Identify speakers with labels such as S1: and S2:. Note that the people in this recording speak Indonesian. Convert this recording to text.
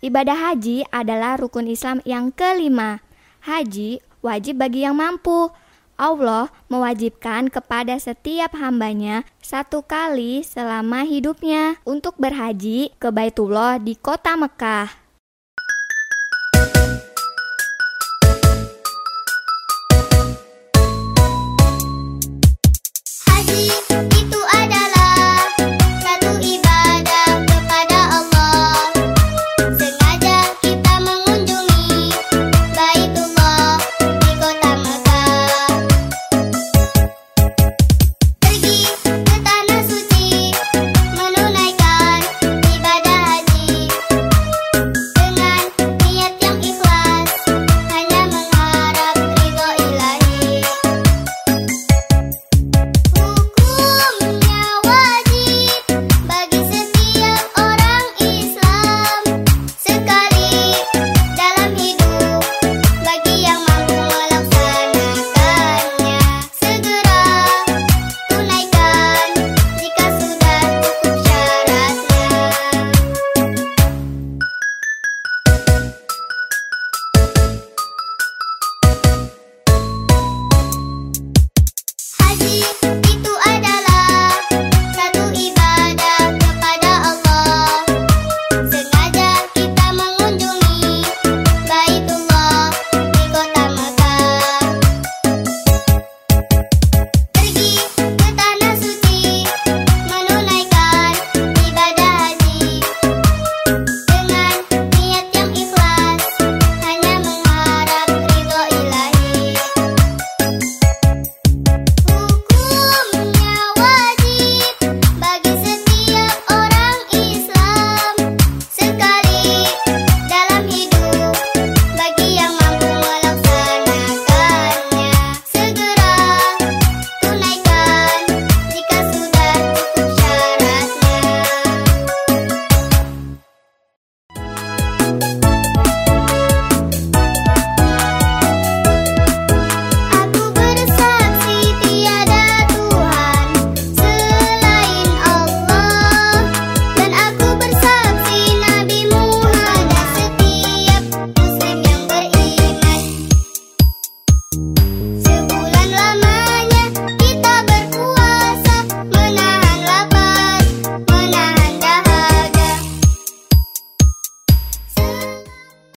S1: Ibadah haji adalah rukun Islam yang kelima. Haji wajib bagi yang mampu. Allah mewajibkan kepada setiap hambanya satu kali selama hidupnya untuk berhaji ke Baitullah di kota Mekah.